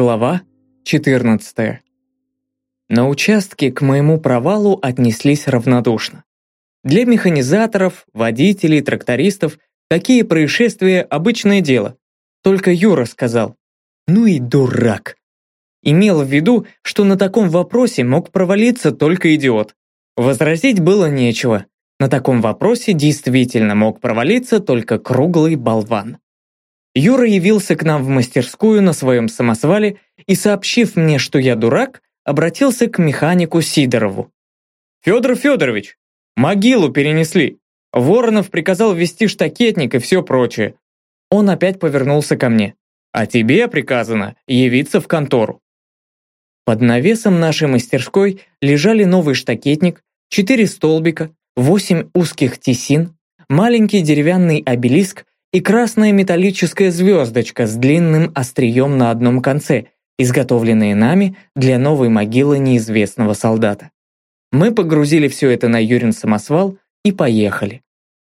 Глава 14. На участке к моему провалу отнеслись равнодушно. Для механизаторов, водителей, трактористов такие происшествия – обычное дело. Только Юра сказал «Ну и дурак». Имел в виду, что на таком вопросе мог провалиться только идиот. Возразить было нечего. На таком вопросе действительно мог провалиться только круглый болван. Юра явился к нам в мастерскую на своем самосвале и, сообщив мне, что я дурак, обратился к механику Сидорову. «Федор Федорович, могилу перенесли. Воронов приказал ввести штакетник и все прочее». Он опять повернулся ко мне. «А тебе приказано явиться в контору». Под навесом нашей мастерской лежали новый штакетник, четыре столбика, восемь узких тесин, маленький деревянный обелиск и красная металлическая звездочка с длинным острием на одном конце, изготовленные нами для новой могилы неизвестного солдата. Мы погрузили все это на Юрин самосвал и поехали.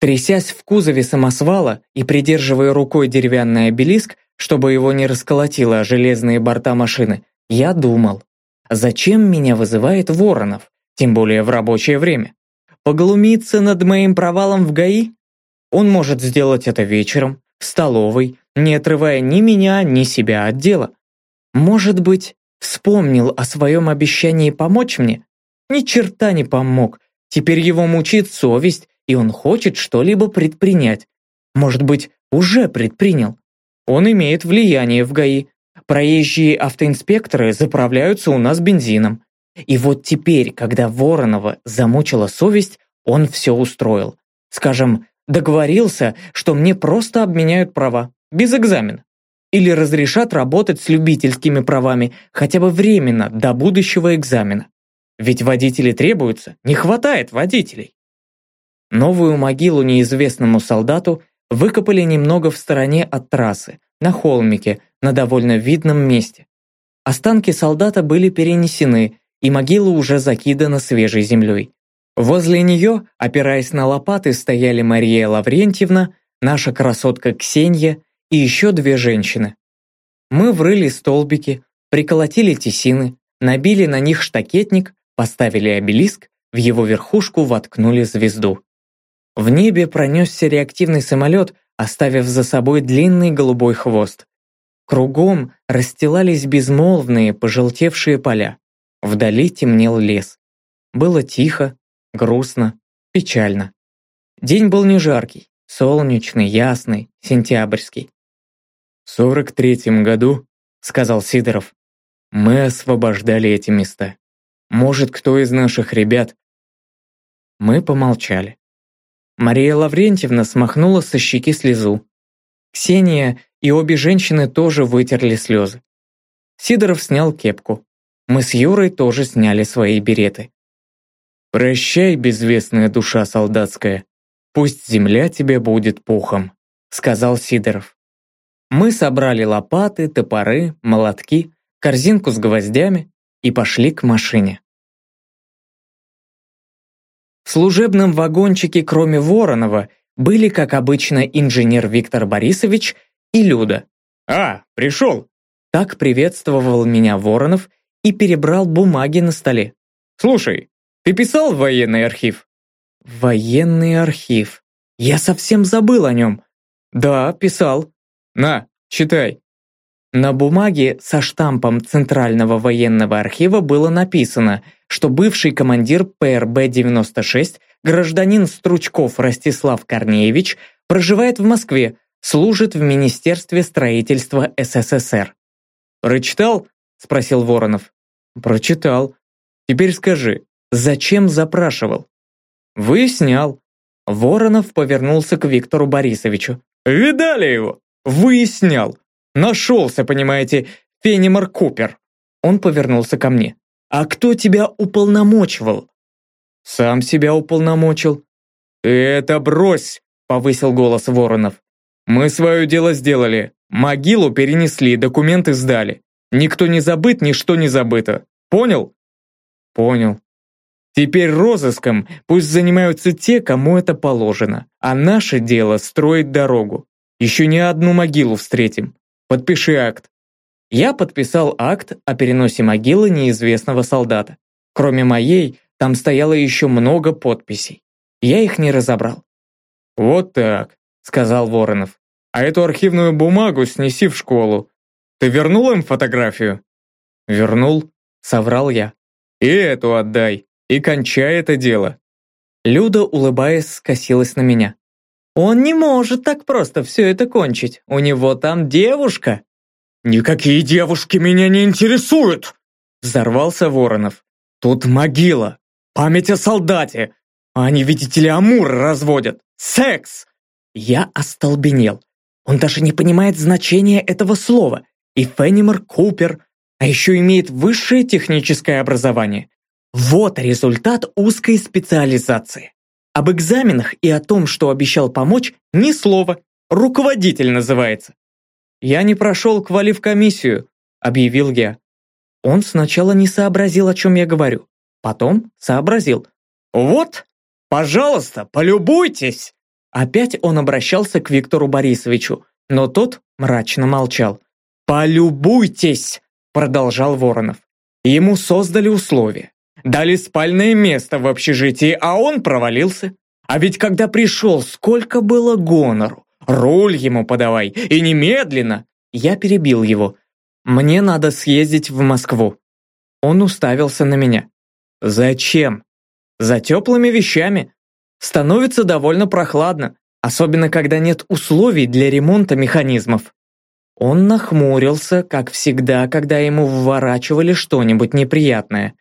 Трясясь в кузове самосвала и придерживая рукой деревянный обелиск, чтобы его не расколотило о железные борта машины, я думал, зачем меня вызывает Воронов, тем более в рабочее время? Поглумиться над моим провалом в ГАИ? Он может сделать это вечером, в столовой, не отрывая ни меня, ни себя от дела. Может быть, вспомнил о своем обещании помочь мне? Ни черта не помог. Теперь его мучит совесть, и он хочет что-либо предпринять. Может быть, уже предпринял. Он имеет влияние в ГАИ. Проезжие автоинспекторы заправляются у нас бензином. И вот теперь, когда Воронова замучила совесть, он все устроил. Скажем, Договорился, что мне просто обменяют права, без экзамена. Или разрешат работать с любительскими правами хотя бы временно, до будущего экзамена. Ведь водители требуются, не хватает водителей. Новую могилу неизвестному солдату выкопали немного в стороне от трассы, на холмике, на довольно видном месте. Останки солдата были перенесены, и могила уже закидана свежей землей. Возле нее, опираясь на лопаты, стояли Мария Лаврентьевна, наша красотка Ксения и еще две женщины. Мы врыли столбики, приколотили тесины, набили на них штакетник, поставили обелиск, в его верхушку воткнули звезду. В небе пронесся реактивный самолет, оставив за собой длинный голубой хвост. Кругом расстилались безмолвные, пожелтевшие поля. Вдали темнел лес. Было тихо, грустно, печально. День был не жаркий, солнечный, ясный, сентябрьский. «В сорок третьем году, — сказал Сидоров, — мы освобождали эти места. Может, кто из наших ребят...» Мы помолчали. Мария Лаврентьевна смахнула со щеки слезу. Ксения и обе женщины тоже вытерли слезы. Сидоров снял кепку. Мы с Юрой тоже сняли свои береты. «Прощай, безвестная душа солдатская, пусть земля тебе будет пухом», сказал Сидоров. Мы собрали лопаты, топоры, молотки, корзинку с гвоздями и пошли к машине. В служебном вагончике, кроме Воронова, были, как обычно, инженер Виктор Борисович и Люда. «А, пришел!» Так приветствовал меня Воронов и перебрал бумаги на столе. «Слушай, ты писал в военный архив? Военный архив. Я совсем забыл о нем. Да, писал. На, читай. На бумаге со штампом Центрального военного архива было написано, что бывший командир ПРБ-96, гражданин Стручков Ростислав Корнеевич, проживает в Москве, служит в Министерстве строительства СССР. «Прочитал?» – спросил Воронов. «Прочитал. Теперь скажи, Зачем запрашивал? Выяснял. Воронов повернулся к Виктору Борисовичу. «Видали его? Выяснял. Нашелся, понимаете, Фенимар Купер». Он повернулся ко мне. «А кто тебя уполномочивал?» «Сам себя уполномочил». это брось!» — повысил голос Воронов. «Мы свое дело сделали. Могилу перенесли, документы сдали. Никто не забыт, ничто не забыто. Понял?» «Понял», Теперь розыском пусть занимаются те, кому это положено, а наше дело строить дорогу. Еще не одну могилу встретим. Подпиши акт. Я подписал акт о переносе могилы неизвестного солдата. Кроме моей, там стояло еще много подписей. Я их не разобрал. «Вот так», — сказал Воронов. «А эту архивную бумагу снеси в школу. Ты вернул им фотографию?» «Вернул», — соврал я. «И эту отдай, и кончай это дело». Люда, улыбаясь, скосилась на меня. «Он не может так просто все это кончить. У него там девушка». «Никакие девушки меня не интересуют!» Взорвался Воронов. «Тут могила, память о солдате. Они, видите ли, амур разводят. Секс!» Я остолбенел. Он даже не понимает значения этого слова. И Феннимор Купер, а еще имеет высшее техническое образование. Вот результат узкой специализации. Об экзаменах и о том, что обещал помочь, ни слова. Руководитель называется. «Я не прошел квалифкомиссию», — объявил я. Он сначала не сообразил, о чем я говорю. Потом сообразил. «Вот, пожалуйста, полюбуйтесь!» Опять он обращался к Виктору Борисовичу, но тот мрачно молчал. «Полюбуйтесь!» – продолжал Воронов. Ему создали условия. Дали спальное место в общежитии, а он провалился. А ведь когда пришел, сколько было гонору. Руль ему подавай, и немедленно. Я перебил его. Мне надо съездить в Москву. Он уставился на меня. Зачем? За теплыми вещами. Становится довольно прохладно, особенно когда нет условий для ремонта механизмов. Он нахмурился, как всегда, когда ему вворачивали что-нибудь неприятное.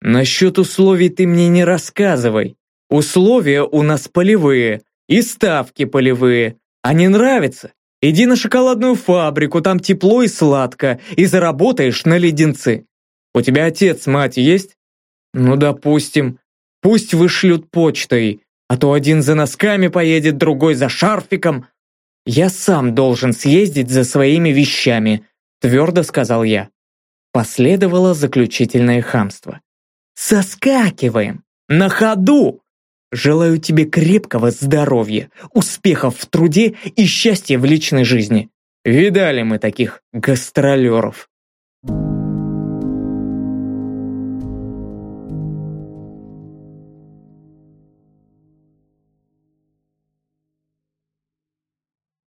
«Насчет условий ты мне не рассказывай. Условия у нас полевые, и ставки полевые. Не нравится? Иди на шоколадную фабрику, там тепло и сладко, и заработаешь на леденцы. У тебя отец, мать есть? Ну, допустим. Пусть вышлют почтой, а то один за носками поедет, другой за шарфиком. Я сам должен съездить за своими вещами, твердо сказал я. Последовало заключительное хамство. Соскакиваем! На ходу! Желаю тебе крепкого здоровья, успехов в труде и счастья в личной жизни. Видали мы таких гастролеров.